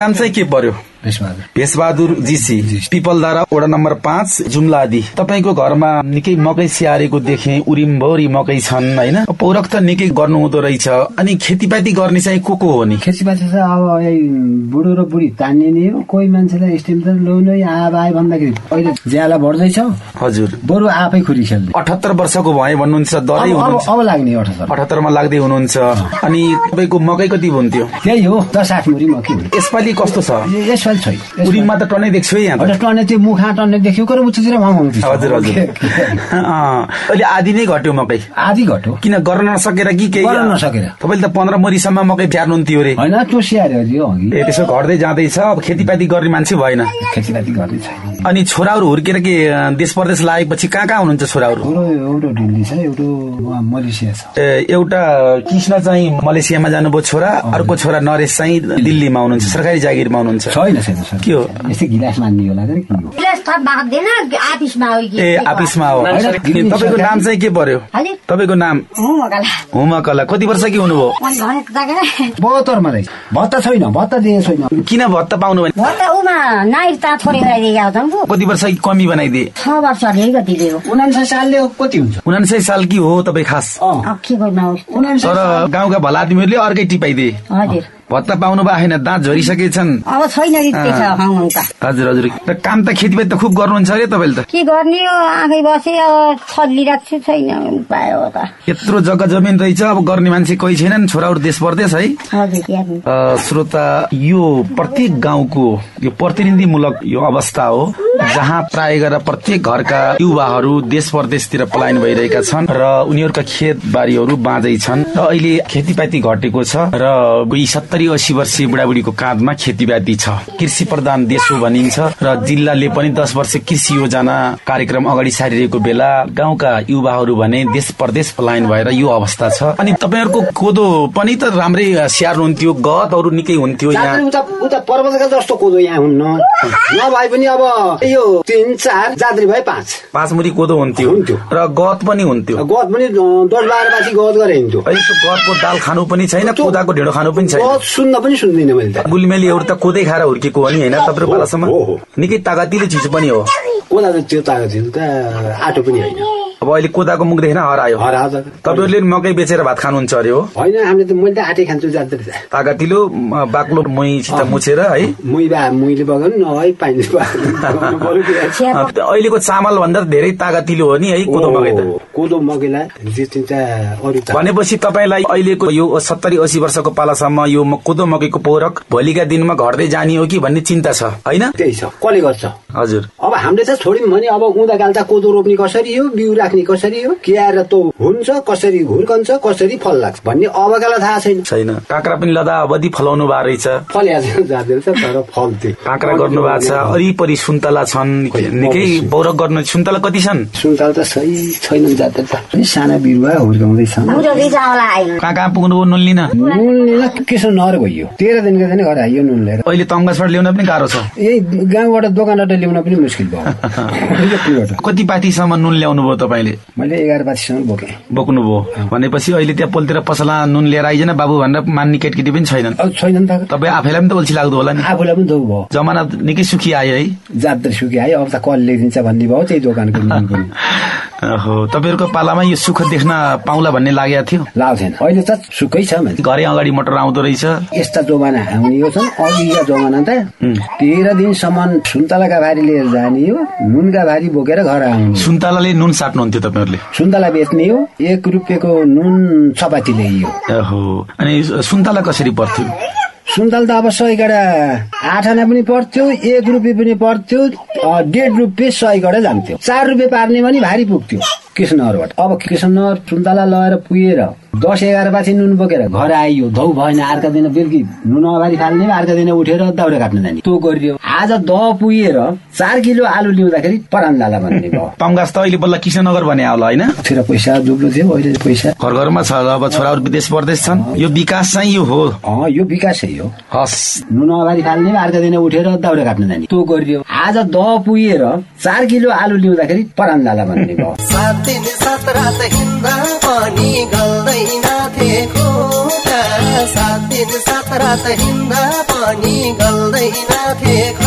नाम चाहिँ के पर्यो? भेषबहादुर जीसी पिपलधारा वडा नम्बर पाँच जुम्ला आदि तपाईँको घरमा निकै मकै स्याहारेको देखे उरिमभरि मकै छन् होइन? पौरख त निकै गर्नु हुँदो रहेछ। अनि खेतीपाती गर्ने चाहिँ को को हो नि? खेतीपाती चाहिँ अब यही बुढो र बुढी तान्ने नि हो। कोही मान्छेलाई स्टिम त लो नै आब आयो भन्दाखेरि अहिले ज्याला बढ्दैछ हजुर। बरु आफै खुरी खेल्ने अठहत्तर वर्षको भए भन्नुहुन्छ डरै अब- अब हुनुहुन्छ। अब लाग्ने अठहत्तर। अठहत्तरमा लाग्दै हुनुहुन्छ। अनि तपाईँको मकै कति हुन्थ्यो? त्यही हो दस आठ मुरी मकै यसपालि कस्तो छ? यसपालि छैन उरिममा त टन्नै देख्छु है यहाँ टन्ने त्यो मुखा टन्ने देख्यो कर उच्चतिर मागाउँछ हजुर हजुर अहिले आधी नै घट्यो मकै। आधी घट्यो। किन गर्न नसकेर कि केही? गर्न नसकेर। तपाईँले त पन्ध्र मरिसम्म मकै फ्यार्नुहुन्थ्यो अरे। होइन हो अघि। ए त्यसो घट्दै जाँदैछ अब खेतीपाती गर्ने मान्छे भएन। खेतीपाती गर्ने छैन। अनि छोराहरू हुर्केर के देश परदेश लागेपछि कहाँ कहाँ हुनुहुन्छ छोराहरू? एउटा दिल्ली छ एउटा मलेसिया छ। ए, एउटा कृष्ण चाहिँ मलेसियामा जानुभयो छोरा अर्को छोरा नरेश चाहिँ दिल्लीमा हुनुहुन्छ सरकारी जागिरमा हुनुहुन्छ। छैन छैन सर के हो? यस्तै गिलास मान्ने होला हो गिलास थप बाँध्दैन आफिसमा हो ए आफिसमा हो तपाईँको नाम चाहिँ के पर्यो तपाईँको नाम हुमकला कति वर्ष कि हुनुभयो बहत्तरमा रहेछ भत्ता छैन भत्ता दिएको छैन किन भत्ता पाउनु भने म त उमा नाइरता छोरी कति वर्ष कमी बनाइदिए छ वर्ष अरे कति दियो उनान्सय सालले कति हुन्छ उनासय साल कि हो तपाईँ खास? उनान्सय तर गाउँका भला आदमीहरूले अर्कै टिपाइदिए हजुर भत्ता पाउनु भएको छैन दाँत झरिसकेछन्। अब छैन हजुर हजुर। र काम त खेतीपाती त खुब गर्नुहुन्छ अरे तपाईँले त? के गर्ने हो? आँखै बसे अब छलिरहेको छु छैन उपाय हो त। यत्रो जग्गा जमिन रहेछ अब गर्ने मान्छे कोही छैनन् छोराहरू देश परदेश है। श्रोता यो प्रत्येक गाउँको यो प्रतिनिधिमूलक यो अवस्था हो जहाँ प्राय गरेर प्रत्येक घरका युवाहरू देश परदेशतिर पलायन भइरहेका छन् र उनीहरूका खेत बारीहरू बाँझै छन्। र अहिले खेतीपाती घटेको छ र यी सत्तरी अस्सी वर्षीय बुढाबुढीको काँधमा खेतीपाती छ। कृषि प्रधान देश हो भनिन्छ र जिल्लाले पनि दस वर्ष कृषि योजना कार्यक्रम अगाडि सारिरहेको बेला गाउँका युवाहरू भने देश परदेश पलायन भएर यो अवस्था छ। अनि तपाईँहरूको कोदो पनि त राम्रै स्याहार्नुहुन्थ्यो गहतहरू निकै हुन्थ्यो उता पर्वतका जस्तो कोदो यहाँ हुन्न। नभए पनि अब यो तिन चार जात्री भए पाँच। पाँच मुरी कोदो हुन्थ्यो। हुन्थ्यो। र गहत पनि हुन्थ्यो। गत पनि दस बाह्र बासी गत गरे हिँड्थ्यो गहतको दाल खानु पनि छैन कोदाको ढेँडो खानु पनि छैन। गत सुन्न पनि सुन्दिनँ मैले त। गुलिमेलीहरू त कोदै खाएर हुर्केको हो नि होइन? तपाईँको पालासम्म। निकै तागतिलो चिज पनि हो। कोदा त त्यो तागत त आटो पनि होइन। अब अहिले कोदाको मुख देखेन हरायो। तपाईँहरूले मकै बेचेर भात खानुहुन्छ अरे हो। होइन हामीले त मैले त आँटे खान्छु तागतिलो बाक्लो मैसित मुछेर है। मुई बा मुइले बगान नभए पाइने बरु के- अ, अहिलेको चामल भन्दा धेरै तागतिलो हो नि है कोदो मकै त। कोदो मकैलाई भनेपछि तपाईँलाई अहिलेको यो सत्तरी अस्सी वर्षको पालासम्म यो कोदो मकैको पौरख भोलिका दिनमा घट्दै जाने हो कि भन्ने चिन्ता छ होइन? त्यही छ कसले गर्छ? हजुर। अब हामीले त छोड्यौँ भने अब उँदा त कोदो रोप्ने कसरी हो? बिउ राख्ने कसरी हो? क्याएर त हुन्छ कसरी हुर्कन्छ कसरी फल लाग्छ भन्ने अबकालाई थाहा छैन। छैन। काँक्रा पनि लदा अवधि फलाउनु भएको रहेछ। तर फल्थ्यो काँक्रा गर्नु भएको छ। वरिपरि सुन्तला छन्। निकै पौरख गर्नु सुन्तला कति छन्? सुन्तल त सही छैन जाँदा त। अनि साना बिरुवा हुर्काउँदैछ कहाँ कहाँ पुग्नु भयो नुन लिन? नुन लिन केसो नर गइयो तेह्र दिनको दिन घर आइयो नुन लिएर। अहिले तङ्गासबाट ल्याउन पनि गाह्रो छ। यही गाउँबाट दोकानबाट ल्याउन पनि मुस्किल भयो। कति पाथीसम्म नुन ल्याउनु भयो तपाईँले? मैले एघार पाँचसम्म बोकेँ। बोक्नुभयो। भनेपछि अहिले त्यहाँ पोलतिर पसला नुन लिएर आइजन बाबु भनेर मान्ने केटकेटी पनि छैनन्। अब छैन नि त। तपाईँ आफैलाई पनि त अल्छी लाग्दो होला नि। आफूलाई पनि दुख भयो। जमाना निकै सुखी आयो है। जात्रा सुके आयो अब त कसले लेखिदिन्छ भन्ने भयो त्यही दोकानको तपाईँहरूको पालामा यो सुख देख्न पाउला भन्ने लागेको थियो। लाग्थेन अहिले त सुकै छ घरै अगाडि मोटर आउँदो रहेछ। यस्ता जोमाना आउने हो छन् अघिका जोमाना त तेह्र दिनसम्म सुन्तलाका भारी लिएर जाने हो नुनका भारी बोकेर घर आउने। सुन्तलाले नुन साट्नुहुन्थ्यो तपाईँहरूले। सुन्तला बेच्ने हो एक रुपियाँको नुन चपाती ल्याइयो। अनि सुन्तला कसरी पर्थ्यो सुन्तला त अब सय गडा आठ आना पनि पर्थ्यो एक रुपियाँ पनि पर्थ्यो डेढ रुपियाँ सय गडा जान्थ्यो। चार रुपियाँ पार्ने पनि भारी पुग्थ्यो। कृष्णहरूबाट अब कृष्णहरू सुन्तला लगेर पुगेर दस एघार पछि नुन बोकेर घर आइयो धौ भएन अर्का दिन बेलुकी नुन अगाडि फाल्ने अर्का दिन उठेर दाउरा काट्न जाने। त्यो गरियो। आज दह पुगेर चार किलो आलु ल्याउँदाखेरि परान लाला भन्ने भयो पम्गास त अहिले बल्ल कृष्णनगर भने होला होइनतिर पैसा दुब्लो थियो अहिले पैसा। घर घरमा छ अब छोराहरू विदेश परदेश छन्। यो विकास चाहिँ यो हो। अँ यो विकासै हो हस्। नुन अगाडि फाल्ने अर्का दिन उठेर दाउरा काट्न जाने। त्यो गरियो। आज दह पुगेर चार किलो आलु ल्याउँदाखेरि परान लाला भन्ने भयो। रात हिँड्दा पनि गल्दैन थिए